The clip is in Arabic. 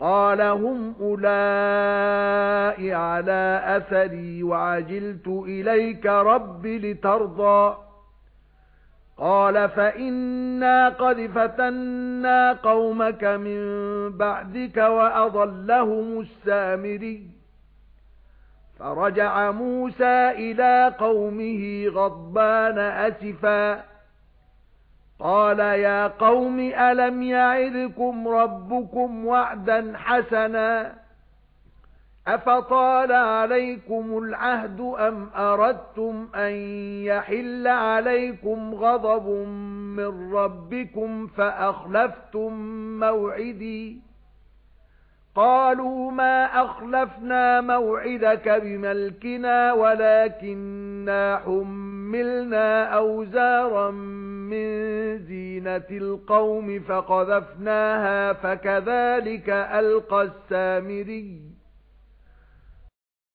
قَالَ هُمْ أُولَاءِ عَلَى أَثَرِي وَعَجِلْتُ إِلَيْكَ رَبِّ لِتَرْضَى قَالَ فَإِنَّا قَدْ فَتَنَّا قَوْمَكَ مِن بَعْدِكَ وَأَضَلَّهُمُ السَّامِرِيُّ فَرَجَعَ مُوسَى إِلَى قَوْمِهِ غَضْبَانَ أَسِفًا قَالَ يَا قَوْمِ أَلَمْ يَعِدْكُمْ رَبُّكُمْ وَعْدًا حَسَنًا أَفَطَالَ عَلَيْكُمُ الْعَهْدُ أَمْ أَرَدتُّمْ أَنْ يَحِلَّ عَلَيْكُمْ غَضَبٌ مِّن رَّبِّكُمْ فَأَخْلَفْتُمْ مَوْعِدِي قَالُوا مَا أَخْلَفْنَا مَوْعِدَكَ بِمَلْكِنَا وَلَكِنَّا حُمِّلْنَا أَوْزَارًا مِنْ زِينَةِ الْقَوْمِ فَقَذَفْنَاهَا فَكَذَلِكَ أَلْقَى السَّامِرِيُّ.